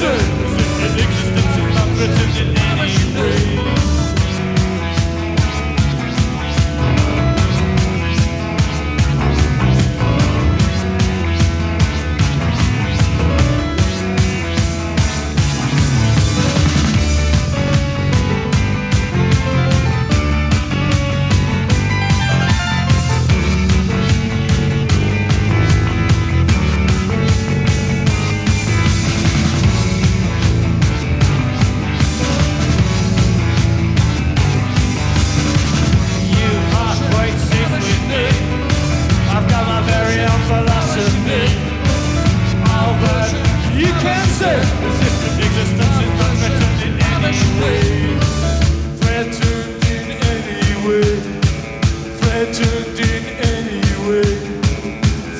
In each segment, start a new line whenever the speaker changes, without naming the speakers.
Nixon. Addiction. threatened in any way,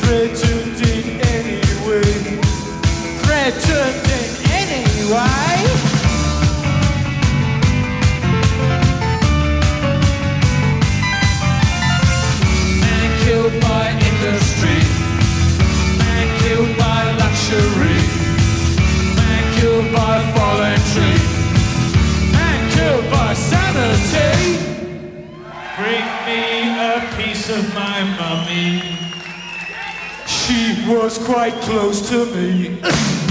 threatened in any way, threatened in any way. Man killed by industry, man killed by luxury, man killed by falling man killed by sanity. Bring me a piece of my mummy. She was quite close to me.